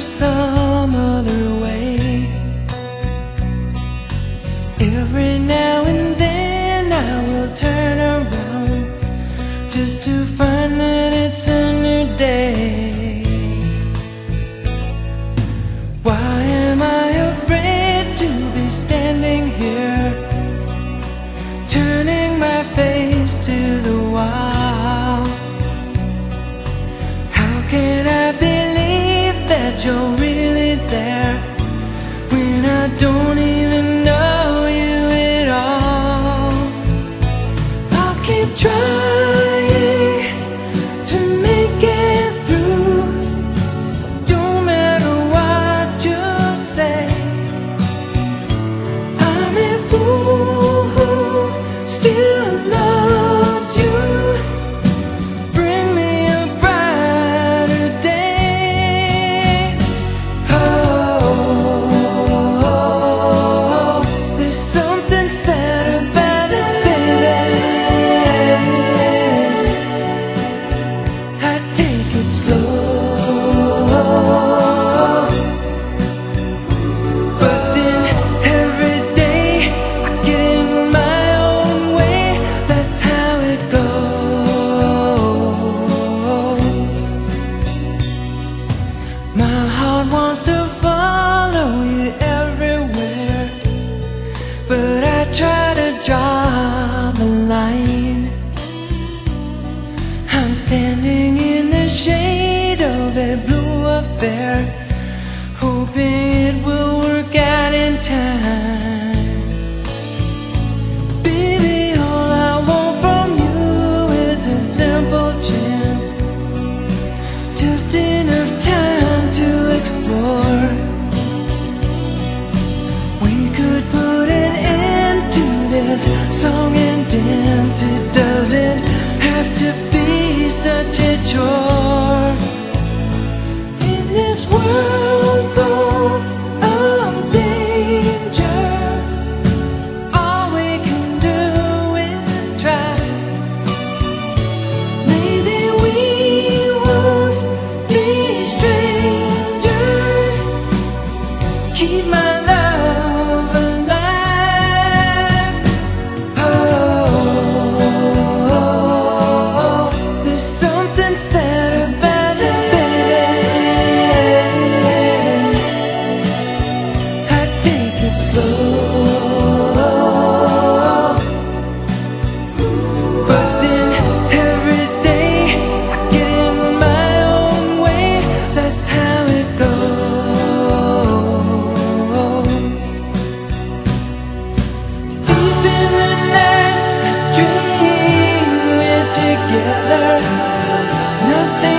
so you're really there. When I don't that blue there, hoping it will work out in time. keep my together. Nothing